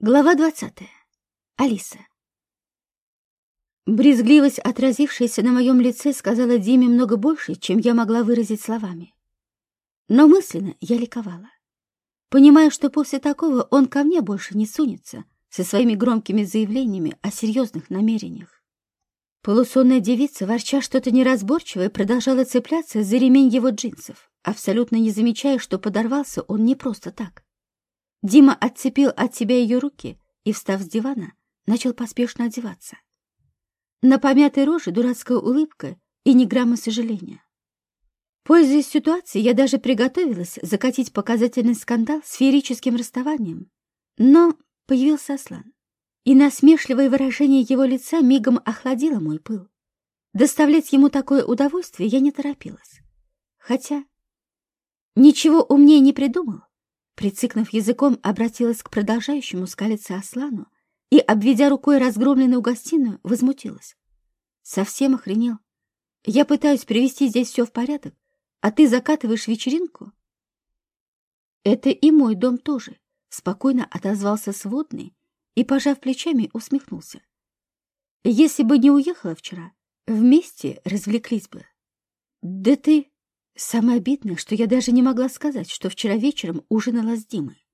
Глава двадцатая. Алиса. Брезгливость, отразившаяся на моем лице, сказала Диме много больше, чем я могла выразить словами. Но мысленно я ликовала. Понимая, что после такого он ко мне больше не сунется со своими громкими заявлениями о серьезных намерениях. Полусонная девица, ворча что-то неразборчивое, продолжала цепляться за ремень его джинсов, абсолютно не замечая, что подорвался он не просто так. Дима отцепил от себя ее руки и, встав с дивана, начал поспешно одеваться. На помятой роже дурацкая улыбка и ни грамма сожаления. Пользуясь ситуацией, я даже приготовилась закатить показательный скандал с феерическим расставанием. Но появился Аслан, и насмешливое выражение его лица мигом охладило мой пыл. Доставлять ему такое удовольствие я не торопилась. Хотя ничего умнее не придумал, Прицикнув языком, обратилась к продолжающему скалиться Аслану и, обведя рукой разгромленную гостиную, возмутилась. «Совсем охренел. Я пытаюсь привести здесь все в порядок, а ты закатываешь вечеринку?» «Это и мой дом тоже», — спокойно отозвался сводный и, пожав плечами, усмехнулся. «Если бы не уехала вчера, вместе развлеклись бы». «Да ты...» Самое обидное, что я даже не могла сказать, что вчера вечером ужинала с Димой.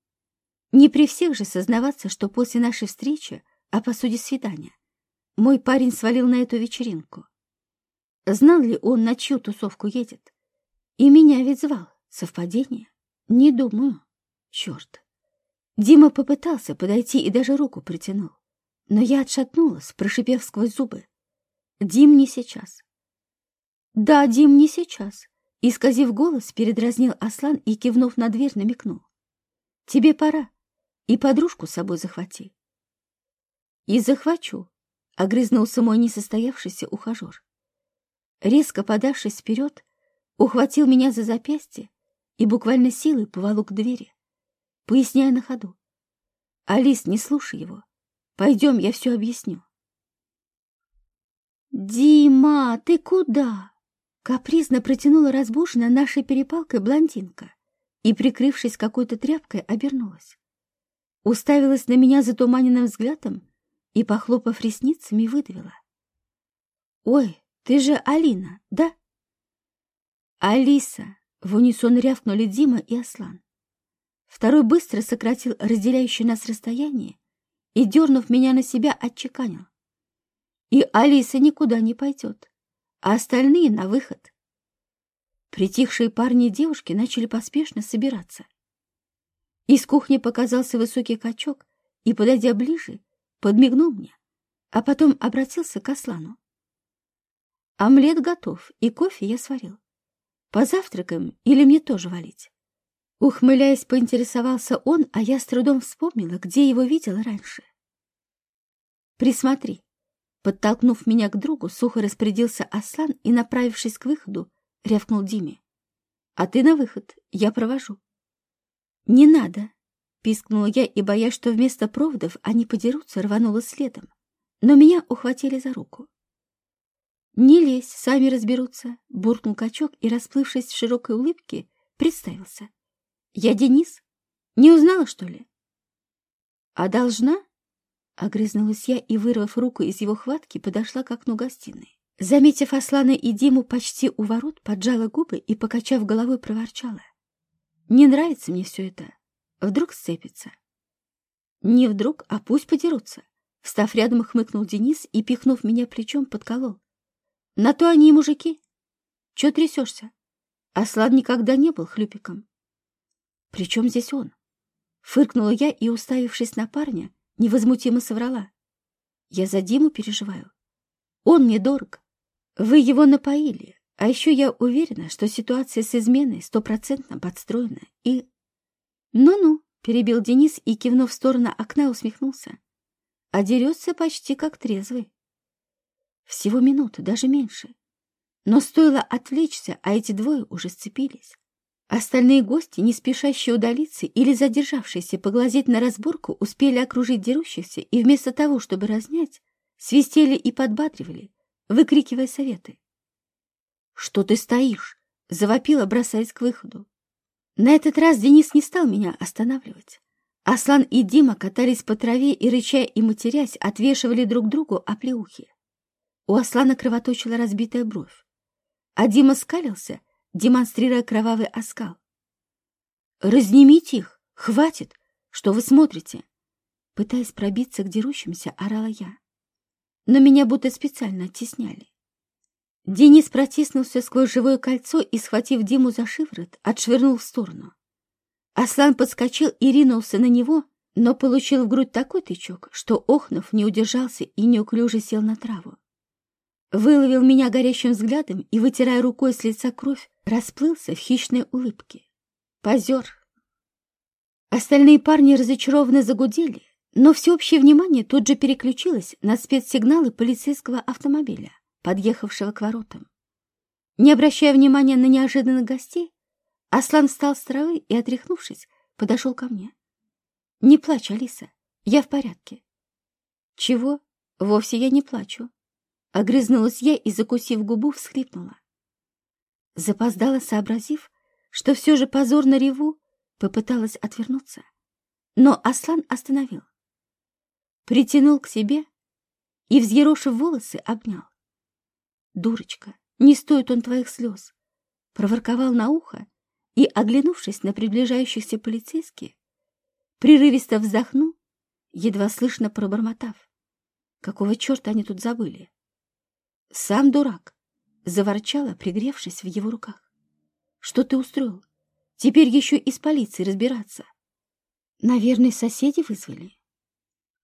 Не при всех же сознаваться, что после нашей встречи, а по сути свидания, мой парень свалил на эту вечеринку. Знал ли он, на чью тусовку едет? И меня ведь звал. Совпадение? Не думаю. Черт. Дима попытался подойти и даже руку протянул. Но я отшатнулась, прошипев сквозь зубы. Дим не сейчас. Да, Дим не сейчас. Исказив голос, передразнил Аслан и, кивнув на дверь, намекнул. «Тебе пора. И подружку с собой захвати». «И захвачу», — огрызнулся мой несостоявшийся ухажер. Резко подавшись вперед, ухватил меня за запястье и буквально силой поволок к двери, поясняя на ходу. «Алис, не слушай его. Пойдем, я все объясню». «Дима, ты куда?» Капризно протянула разбуженная нашей перепалкой блондинка и, прикрывшись какой-то тряпкой, обернулась. Уставилась на меня затуманенным взглядом и, похлопав ресницами, выдавила. «Ой, ты же Алина, да?» «Алиса!» — в унисон рявкнули Дима и Аслан. Второй быстро сократил разделяющее нас расстояние и, дернув меня на себя, отчеканил. «И Алиса никуда не пойдет а остальные на выход. Притихшие парни и девушки начали поспешно собираться. Из кухни показался высокий качок и, подойдя ближе, подмигнул мне, а потом обратился к Аслану. «Омлет готов, и кофе я сварил. Позавтракаем или мне тоже валить?» Ухмыляясь, поинтересовался он, а я с трудом вспомнила, где его видела раньше. «Присмотри, Подтолкнув меня к другу, сухо распорядился Аслан и, направившись к выходу, рявкнул Диме. «А ты на выход, я провожу». «Не надо!» — пискнула я и, боясь, что вместо проводов они подерутся, рванула следом. Но меня ухватили за руку. «Не лезь, сами разберутся», — буркнул качок и, расплывшись в широкой улыбке, представился. «Я Денис. Не узнала, что ли?» «А должна?» Огрызнулась я и, вырвав руку из его хватки, подошла к окну гостиной. Заметив Аслана и Диму почти у ворот, поджала губы и, покачав головой, проворчала. «Не нравится мне все это. Вдруг сцепится?» «Не вдруг, а пусть подерутся». Встав рядом, хмыкнул Денис и, пихнув меня плечом, подколол. «На то они и мужики. Чего трясешься? Аслан никогда не был хлюпиком». «При чем здесь он?» Фыркнула я и, уставившись на парня, Невозмутимо соврала. Я за Диму переживаю. Он мне дорог. Вы его напоили. А еще я уверена, что ситуация с изменой стопроцентно подстроена. И... Ну-ну, перебил Денис и, кивнув в сторону окна, усмехнулся. А дерется почти как трезвый. Всего минуту, даже меньше. Но стоило отвлечься, а эти двое уже сцепились. Остальные гости, не спешащие удалиться или задержавшиеся поглазеть на разборку, успели окружить дерущихся и вместо того, чтобы разнять, свистели и подбадривали, выкрикивая советы. «Что ты стоишь?» — завопила, бросаясь к выходу. На этот раз Денис не стал меня останавливать, Аслан и Дима катались по траве и, рыча и матерясь, отвешивали друг другу оплеухи. У Аслана кровоточила разбитая бровь, а Дима скалился, демонстрируя кровавый оскал. «Разнимите их! Хватит! Что вы смотрите?» Пытаясь пробиться к дерущимся, орала я. Но меня будто специально оттесняли. Денис протиснулся сквозь живое кольцо и, схватив Диму за шиворот, отшвырнул в сторону. Аслан подскочил и ринулся на него, но получил в грудь такой тычок, что, охнув, не удержался и неуклюже сел на траву. Выловил меня горящим взглядом и, вытирая рукой с лица кровь, расплылся в хищной улыбке. Позер. Остальные парни разочарованно загудели, но всеобщее внимание тут же переключилось на спецсигналы полицейского автомобиля, подъехавшего к воротам. Не обращая внимания на неожиданных гостей, Аслан встал с травы и, отряхнувшись, подошел ко мне. «Не плачь, Алиса, я в порядке». «Чего? Вовсе я не плачу». Огрызнулась я и, закусив губу, всхлипнула. Запоздала, сообразив, что все же позорно реву, попыталась отвернуться. Но Аслан остановил. Притянул к себе и, взъерошив волосы, обнял. «Дурочка, не стоит он твоих слез!» Проворковал на ухо и, оглянувшись на приближающихся полицейских, прерывисто вздохнул, едва слышно пробормотав. Какого черта они тут забыли? Сам дурак, заворчала, пригревшись в его руках. Что ты устроил? Теперь еще и с полицией разбираться. Наверное, соседи вызвали.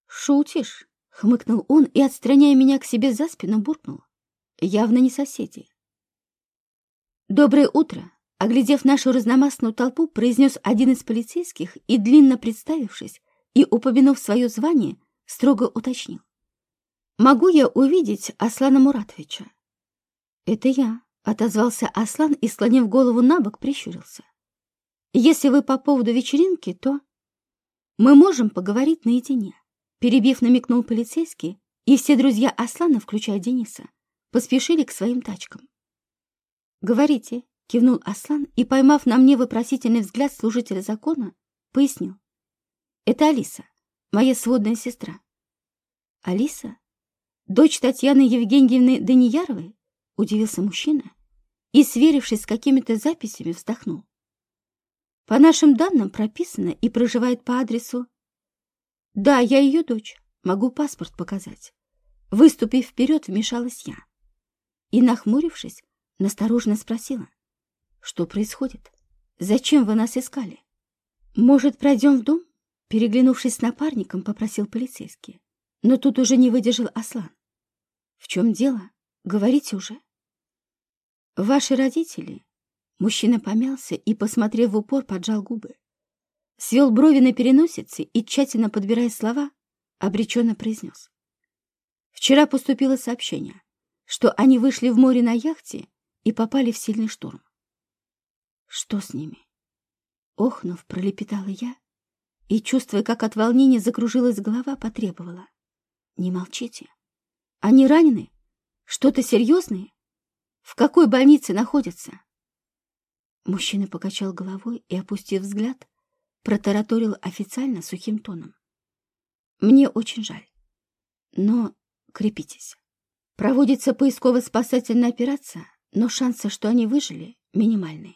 Шутишь? Хмыкнул он и, отстраняя меня к себе за спину, буркнул. Явно не соседи. Доброе утро, Оглядев нашу разномастную толпу, произнес один из полицейских и, длинно представившись и упомянув свое звание, строго уточнил. «Могу я увидеть Аслана Муратовича?» «Это я», — отозвался Аслан и, склонив голову на бок, прищурился. «Если вы по поводу вечеринки, то...» «Мы можем поговорить наедине», — перебив, намекнул полицейский, и все друзья Аслана, включая Дениса, поспешили к своим тачкам. «Говорите», Кивнул Аслан и, поймав на мне вопросительный взгляд служителя закона, пояснил. Это Алиса, моя сводная сестра. Алиса? Дочь Татьяны Евгеньевны Данияровой? Удивился мужчина и, сверившись с какими-то записями, вздохнул. По нашим данным прописана и проживает по адресу... Да, я ее дочь, могу паспорт показать. Выступив вперед, вмешалась я. И, нахмурившись, насторожно спросила. Что происходит? Зачем вы нас искали? Может, пройдем в дом? Переглянувшись с напарником, попросил полицейский. Но тут уже не выдержал Аслан. В чем дело? Говорите уже. Ваши родители... Мужчина помялся и, посмотрев в упор, поджал губы. Свел брови на переносице и, тщательно подбирая слова, обреченно произнес. Вчера поступило сообщение, что они вышли в море на яхте и попали в сильный шторм. Что с ними? Охнув, пролепетала я и, чувствуя, как от волнения закружилась голова, потребовала. Не молчите. Они ранены? Что-то серьезное? В какой больнице находятся? Мужчина покачал головой и, опустив взгляд, протараторил официально сухим тоном. Мне очень жаль. Но крепитесь. Проводится поисково-спасательная операция, но шансы, что они выжили, минимальные.